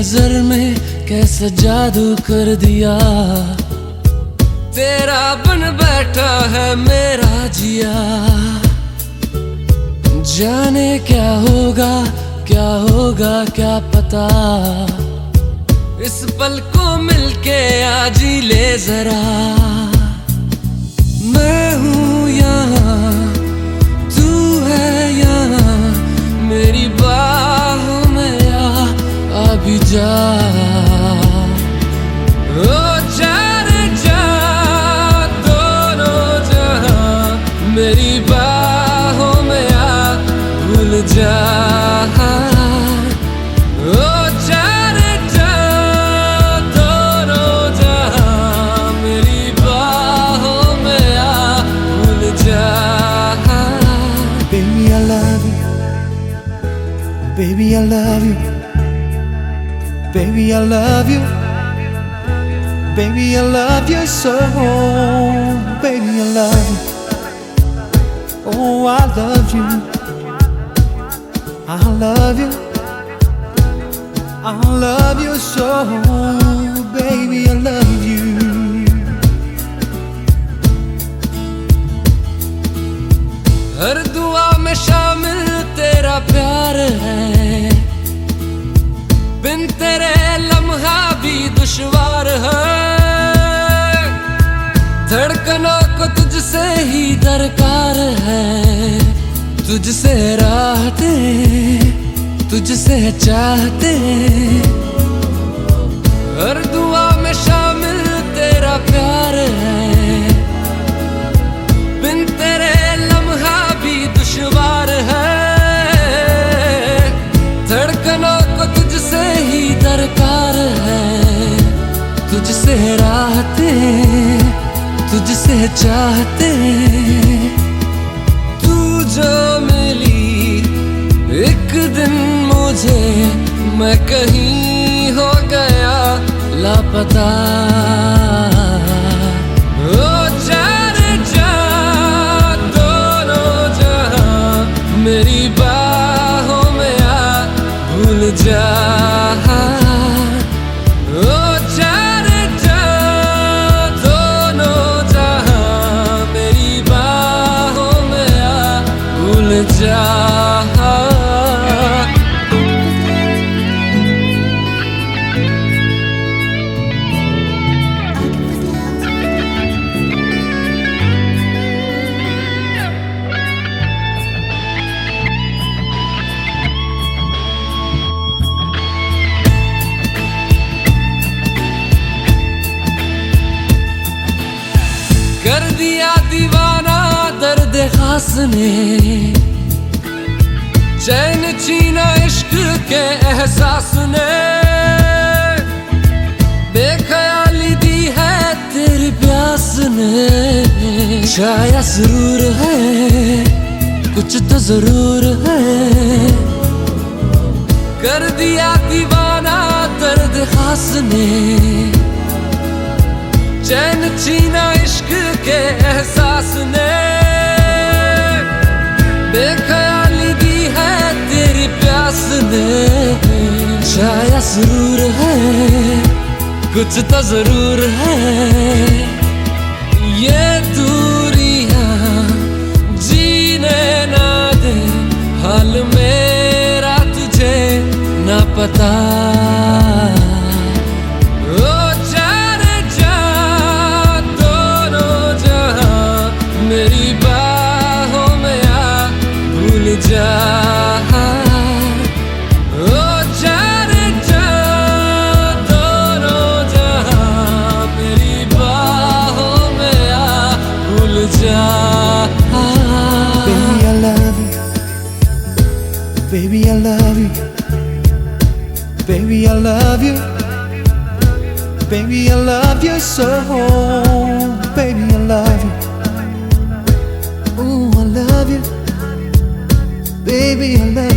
नज़र में कैसा जादू कर दिया। तेरा बन बैठा है मेरा जिया। जाने क्या होगा क्या होगा, क्या पता। इस पल को मिलके आज ही ले जरा। ভুল যায় Baby, I love you. Baby, I love you. Baby, I love you. Baby, I love you so. Baby, I love you. Oh, I love you. I love you. I love you so. Baby, I love you. हर दुआ में शामिल तेरा प्यार है बिन तेरे लम्हा भी दुश्वार है धड़कनों को तुझसे ही दरकार है तुझसे राहते, तुझसे चाहते। हर दुआ में शामिल तेरा प्यार है। बिन तेरे लम्हा भी दुश्वार है। धड़कनों को तुझसे ही दरकार है। तुझसे राहते, तुझसे चाहते। मुझे मैं कहीं हो गया लापता। ओ चार जा दोनों जहाँ मेरी बाहों में आ भूल जा। जा। दर्द ने चैन छीना इश्क के एहसास ने बेख्याली दी है तेरी प्यास ने शाया ज़रूर है कुछ तो ज़रूर है कर दिया दीवाना दर्द खास ने चैन छीना इश्क के एहसास ने ज़रूर है, कुछ तो ज़रूर है। ये दूरिया जीने ना दे, हाल मेरा तुझे ना पता। Baby, I love you. Baby, I love you. Baby, I love you so. Baby, I love you. Ooh, I love you. Baby, I love you.